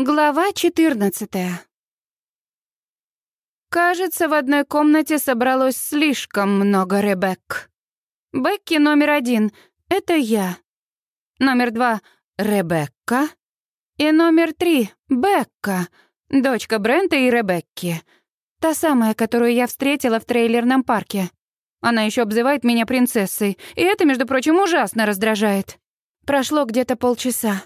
Глава 14. Кажется, в одной комнате собралось слишком много Ребекк. Бекки номер один — это я. Номер два — Ребекка. И номер три — Бекка, дочка Брента и Ребекки. Та самая, которую я встретила в трейлерном парке. Она еще обзывает меня принцессой, и это, между прочим, ужасно раздражает. Прошло где-то полчаса.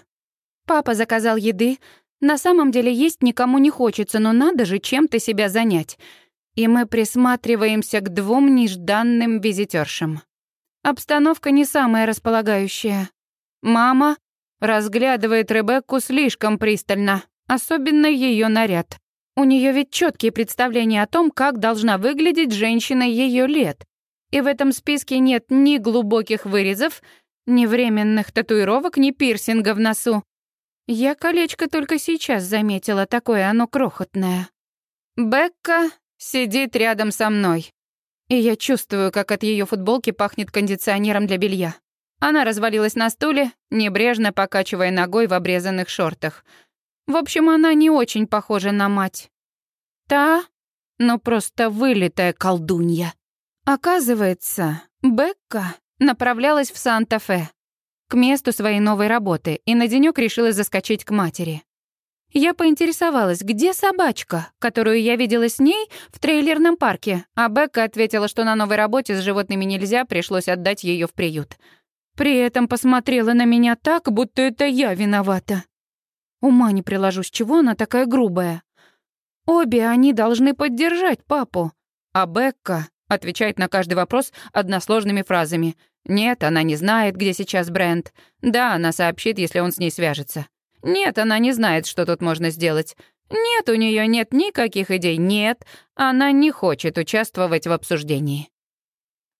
Папа заказал еды, на самом деле есть никому не хочется, но надо же чем-то себя занять. И мы присматриваемся к двум нежданным визитершам. Обстановка не самая располагающая. Мама разглядывает Ребекку слишком пристально, особенно ее наряд. У нее ведь четкие представления о том, как должна выглядеть женщина ее лет. И в этом списке нет ни глубоких вырезов, ни временных татуировок, ни пирсинга в носу. Я колечко только сейчас заметила, такое оно крохотное. Бекка сидит рядом со мной. И я чувствую, как от ее футболки пахнет кондиционером для белья. Она развалилась на стуле, небрежно покачивая ногой в обрезанных шортах. В общем, она не очень похожа на мать. Та, но просто вылитая колдунья. Оказывается, Бекка направлялась в Санта-Фе к месту своей новой работы и на денёк решила заскочить к матери. Я поинтересовалась, где собачка, которую я видела с ней в трейлерном парке, а Бекка ответила, что на новой работе с животными нельзя, пришлось отдать её в приют. При этом посмотрела на меня так, будто это я виновата. Ума не приложу, с чего она такая грубая. Обе они должны поддержать папу, а Бекка отвечает на каждый вопрос односложными фразами — нет, она не знает, где сейчас Брент. Да, она сообщит, если он с ней свяжется. Нет, она не знает, что тут можно сделать. Нет, у нее нет никаких идей. Нет, она не хочет участвовать в обсуждении.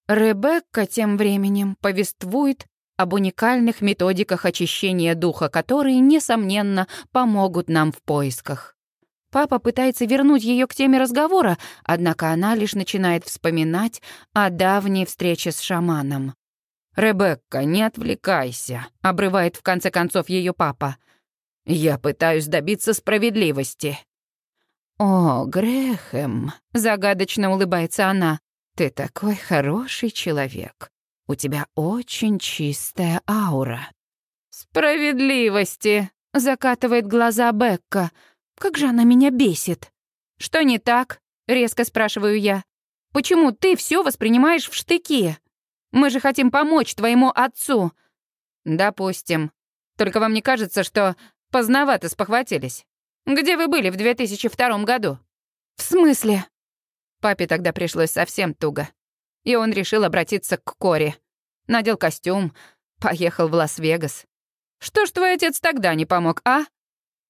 Ребекка тем временем повествует об уникальных методиках очищения духа, которые, несомненно, помогут нам в поисках. Папа пытается вернуть ее к теме разговора, однако она лишь начинает вспоминать о давней встрече с шаманом. «Ребекка, не отвлекайся», — обрывает в конце концов ее папа. «Я пытаюсь добиться справедливости». «О, Грэхэм», — загадочно улыбается она, — «ты такой хороший человек. У тебя очень чистая аура». «Справедливости», — закатывает глаза Бекка. «Как же она меня бесит». «Что не так?» — резко спрашиваю я. «Почему ты все воспринимаешь в штыки?» Мы же хотим помочь твоему отцу». «Допустим. Только вам не кажется, что поздновато спохватились? Где вы были в 2002 году?» «В смысле?» Папе тогда пришлось совсем туго. И он решил обратиться к Коре. Надел костюм, поехал в Лас-Вегас. «Что ж твой отец тогда не помог, а?»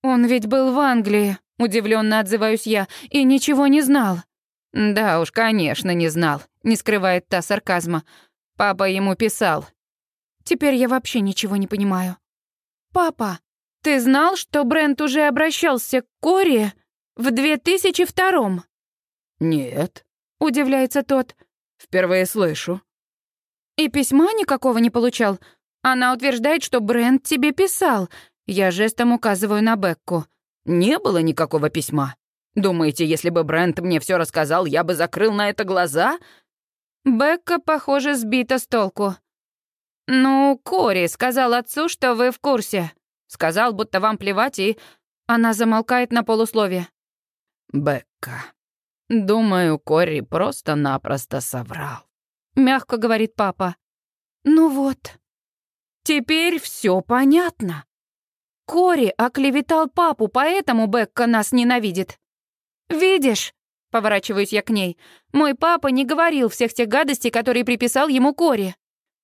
«Он ведь был в Англии», — удивленно отзываюсь я, «и ничего не знал». «Да уж, конечно, не знал», — не скрывает та сарказма. Папа ему писал. Теперь я вообще ничего не понимаю. Папа, ты знал, что Брент уже обращался к Коре в 2002-м? Нет, удивляется тот. Впервые слышу. И письма никакого не получал. Она утверждает, что Брент тебе писал. Я жестом указываю на Бекку. Не было никакого письма. Думаете, если бы Брент мне все рассказал, я бы закрыл на это глаза? Бекка, похоже, сбита с толку. «Ну, Кори сказал отцу, что вы в курсе. Сказал, будто вам плевать, и...» Она замолкает на полуслове. «Бекка, думаю, Кори просто-напросто соврал», — мягко говорит папа. «Ну вот, теперь все понятно. Кори оклеветал папу, поэтому Бекка нас ненавидит. Видишь, Поворачиваюсь я к ней. Мой папа не говорил всех тех гадостей, которые приписал ему Кори.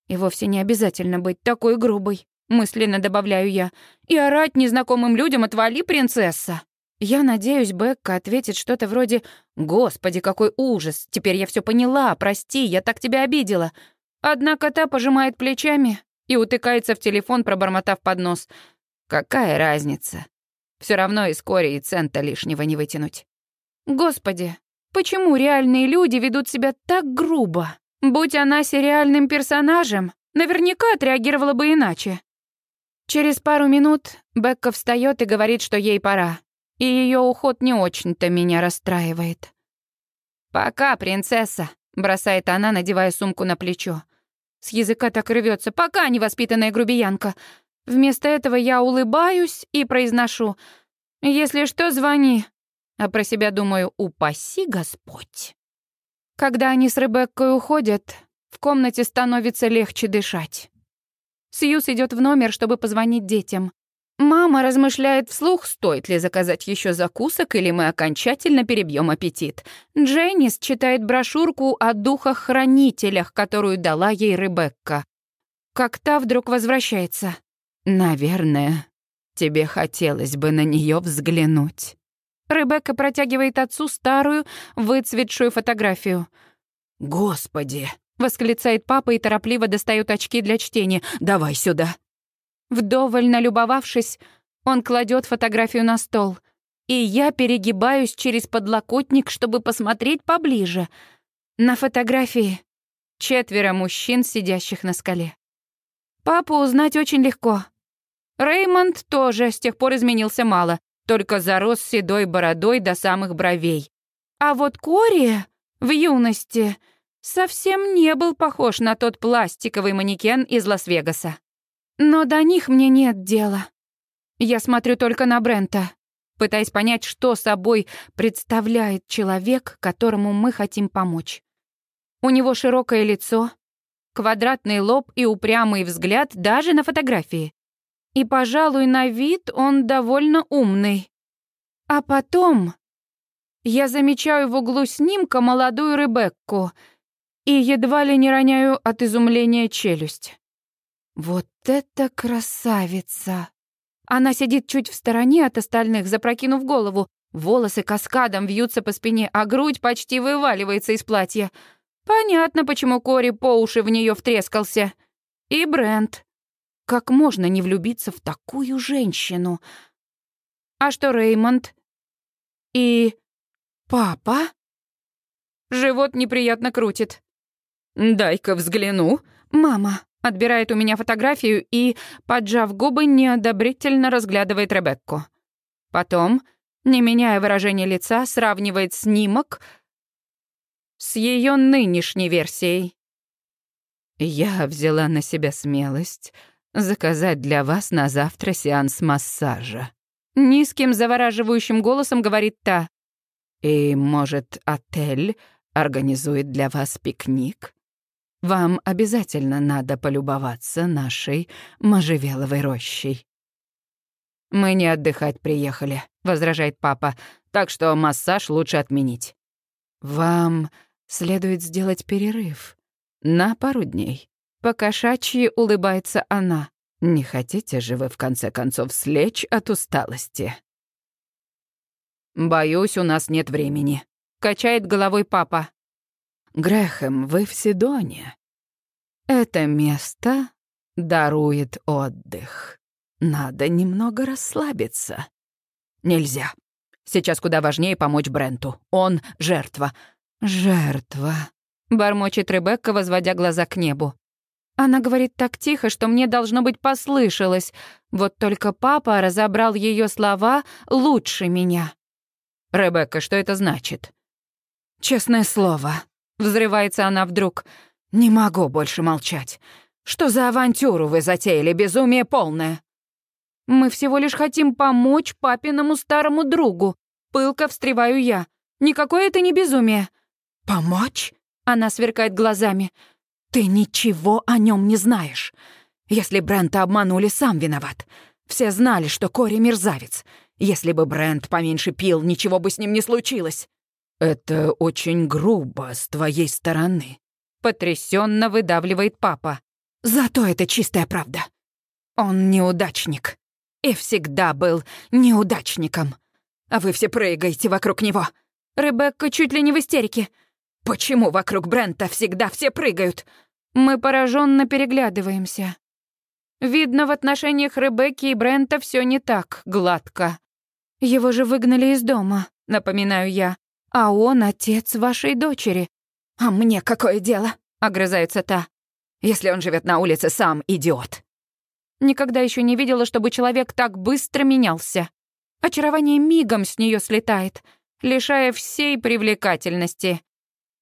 И вовсе не обязательно быть такой грубой, мысленно добавляю я. И орать незнакомым людям «отвали, принцесса!» Я надеюсь, Бекка ответит что-то вроде «Господи, какой ужас! Теперь я все поняла, прости, я так тебя обидела». Однако та пожимает плечами и утыкается в телефон, пробормотав под нос. «Какая разница? Все равно из Кори и цента лишнего не вытянуть». Господи, почему реальные люди ведут себя так грубо? Будь она сериальным персонажем, наверняка отреагировала бы иначе. Через пару минут Бекка встает и говорит, что ей пора. И ее уход не очень-то меня расстраивает. «Пока, принцесса», — бросает она, надевая сумку на плечо. С языка так рвется. «Пока, невоспитанная грубиянка». Вместо этого я улыбаюсь и произношу «Если что, звони». А про себя думаю «Упаси Господь». Когда они с Ребеккой уходят, в комнате становится легче дышать. Сьюз идет в номер, чтобы позвонить детям. Мама размышляет вслух, стоит ли заказать еще закусок, или мы окончательно перебьем аппетит. Дженнис читает брошюрку о духах-хранителях, которую дала ей Ребекка. Как та вдруг возвращается. «Наверное, тебе хотелось бы на нее взглянуть». Ребекка протягивает отцу старую, выцветшую фотографию. «Господи!» Восклицает папа и торопливо достает очки для чтения. «Давай сюда». Вдоволь налюбовавшись, он кладет фотографию на стол. И я перегибаюсь через подлокотник, чтобы посмотреть поближе. На фотографии четверо мужчин, сидящих на скале. Папу узнать очень легко. Реймонд тоже с тех пор изменился мало, только зарос седой бородой до самых бровей. А вот Кори в юности совсем не был похож на тот пластиковый манекен из Лас-Вегаса. Но до них мне нет дела. Я смотрю только на Брента, пытаясь понять, что собой представляет человек, которому мы хотим помочь. У него широкое лицо, квадратный лоб и упрямый взгляд даже на фотографии. И, пожалуй, на вид он довольно умный. А потом я замечаю в углу снимка молодую Ребекку — и едва ли не роняю от изумления челюсть. Вот это красавица! Она сидит чуть в стороне от остальных, запрокинув голову. Волосы каскадом вьются по спине, а грудь почти вываливается из платья. Понятно, почему Кори по уши в нее втрескался. И Брент. Как можно не влюбиться в такую женщину? А что Реймонд? И папа? Живот неприятно крутит. «Дай-ка взгляну». «Мама», отбирает у меня фотографию и, поджав губы, неодобрительно разглядывает Ребекку. Потом, не меняя выражения лица, сравнивает снимок с ее нынешней версией. «Я взяла на себя смелость заказать для вас на завтра сеанс массажа». Низким завораживающим голосом говорит та. «И, может, отель организует для вас пикник?» Вам обязательно надо полюбоваться нашей можжевеловой рощей». «Мы не отдыхать приехали», — возражает папа, «так что массаж лучше отменить». «Вам следует сделать перерыв на пару дней». Покошачьи улыбается она. «Не хотите же вы, в конце концов, слечь от усталости?» «Боюсь, у нас нет времени», — качает головой папа. Грэхэм, вы в Сидоне. Это место дарует отдых. Надо немного расслабиться. Нельзя. Сейчас куда важнее помочь Бренту. Он — жертва. Жертва. Бормочет Ребекка, возводя глаза к небу. Она говорит так тихо, что мне, должно быть, послышалось. Вот только папа разобрал ее слова лучше меня. «Ребекка, что это значит?» «Честное слово», Взрывается она вдруг. «Не могу больше молчать. Что за авантюру вы затеяли, безумие полное?» «Мы всего лишь хотим помочь папиному старому другу», — пылко встреваю я. «Никакое это не безумие». «Помочь?» — она сверкает глазами. «Ты ничего о нем не знаешь. Если Брента обманули, сам виноват. Все знали, что Кори мерзавец. Если бы Брент поменьше пил, ничего бы с ним не случилось». «Это очень грубо с твоей стороны», — потрясенно выдавливает папа. «Зато это чистая правда. Он неудачник. И всегда был неудачником. А вы все прыгаете вокруг него. Ребекка чуть ли не в истерике. Почему вокруг Брента всегда все прыгают?» Мы пораженно переглядываемся. Видно, в отношениях Ребекки и Брента все не так гладко. Его же выгнали из дома, напоминаю я. А он отец вашей дочери. А мне какое дело? Огрызается та. Если он живет на улице, сам идиот. Никогда еще не видела, чтобы человек так быстро менялся. Очарование мигом с нее слетает, лишая всей привлекательности.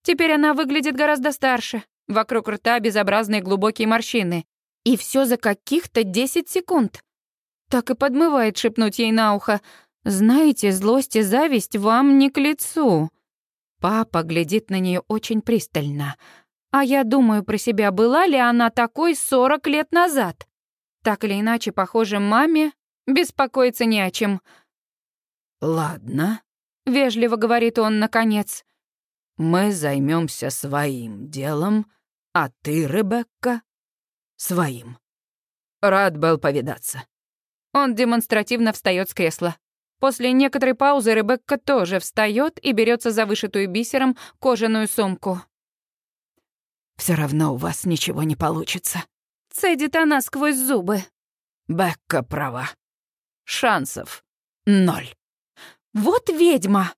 Теперь она выглядит гораздо старше. Вокруг рта безобразные глубокие морщины. И все за каких-то 10 секунд. Так и подмывает шепнуть ей на ухо. «Знаете, злость и зависть вам не к лицу». Папа глядит на нее очень пристально. А я думаю про себя, была ли она такой 40 лет назад. Так или иначе, похоже, маме беспокоиться не о чем. «Ладно», — вежливо говорит он наконец. «Мы займемся своим делом, а ты, Ребекка, своим. Рад был повидаться». Он демонстративно встает с кресла. После некоторой паузы Ребекка тоже встает и берется за вышитую бисером кожаную сумку. Все равно у вас ничего не получится. Цедит она сквозь зубы. Бекка права. Шансов ноль. Вот ведьма!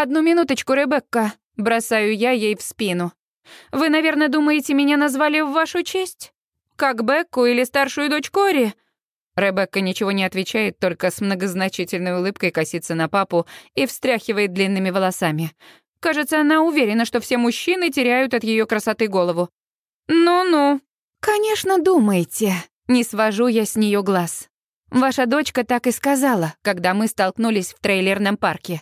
Одну минуточку, Ребекка. Бросаю я ей в спину. Вы, наверное, думаете, меня назвали в вашу честь? Как Бекку или старшую дочь Кори? Ребекка ничего не отвечает, только с многозначительной улыбкой косится на папу и встряхивает длинными волосами. Кажется, она уверена, что все мужчины теряют от ее красоты голову. «Ну-ну». «Конечно, думаете». Не свожу я с нее глаз. Ваша дочка так и сказала, когда мы столкнулись в трейлерном парке.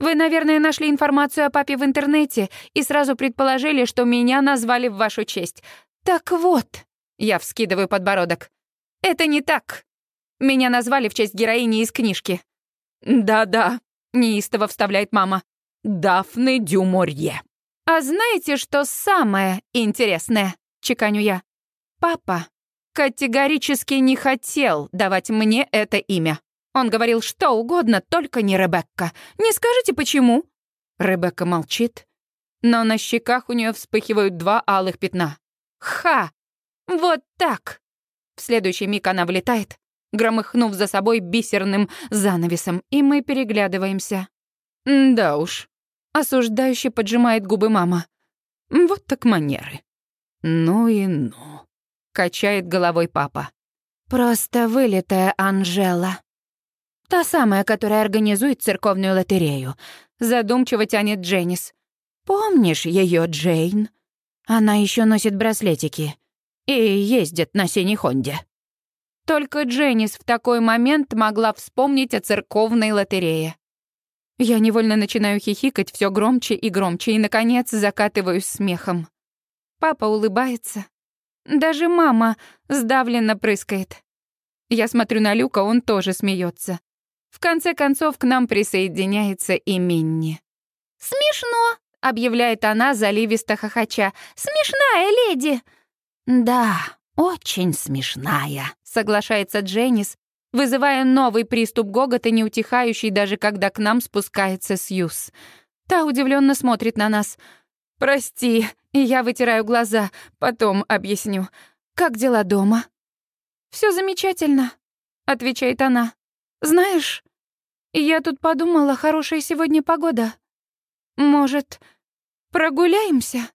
Вы, наверное, нашли информацию о папе в интернете и сразу предположили, что меня назвали в вашу честь. Так вот, я вскидываю подбородок. Это не так. Меня назвали в честь героини из книжки». «Да-да», — неистово вставляет мама. «Дафны Дюморье». «А знаете, что самое интересное?» — чеканю я. «Папа категорически не хотел давать мне это имя. Он говорил что угодно, только не Ребекка. Не скажите, почему?» Ребекка молчит, но на щеках у нее вспыхивают два алых пятна. «Ха! Вот так!» В следующий миг она влетает, громыхнув за собой бисерным занавесом, и мы переглядываемся. «Да уж», — осуждающе поджимает губы мама. «Вот так манеры». «Ну и ну», — качает головой папа. «Просто вылитая Анжела». «Та самая, которая организует церковную лотерею», — задумчиво тянет Дженнис. «Помнишь ее, Джейн? Она еще носит браслетики и ездит на синей Хонде». Только Дженнис в такой момент могла вспомнить о церковной лотерее. Я невольно начинаю хихикать все громче и громче, и, наконец, закатываюсь смехом. Папа улыбается. Даже мама сдавленно прыскает. Я смотрю на Люка, он тоже смеется. В конце концов, к нам присоединяется и Минни. «Смешно», — объявляет она, заливисто хохоча. «Смешная леди!» «Да, очень смешная», соглашается Дженнис, вызывая новый приступ гогота, не утихающий даже когда к нам спускается Сьюз. Та удивленно смотрит на нас. «Прости», я вытираю глаза, потом объясню. «Как дела дома?» Все замечательно», — отвечает она. «Знаешь, я тут подумала, хорошая сегодня погода. Может, прогуляемся?»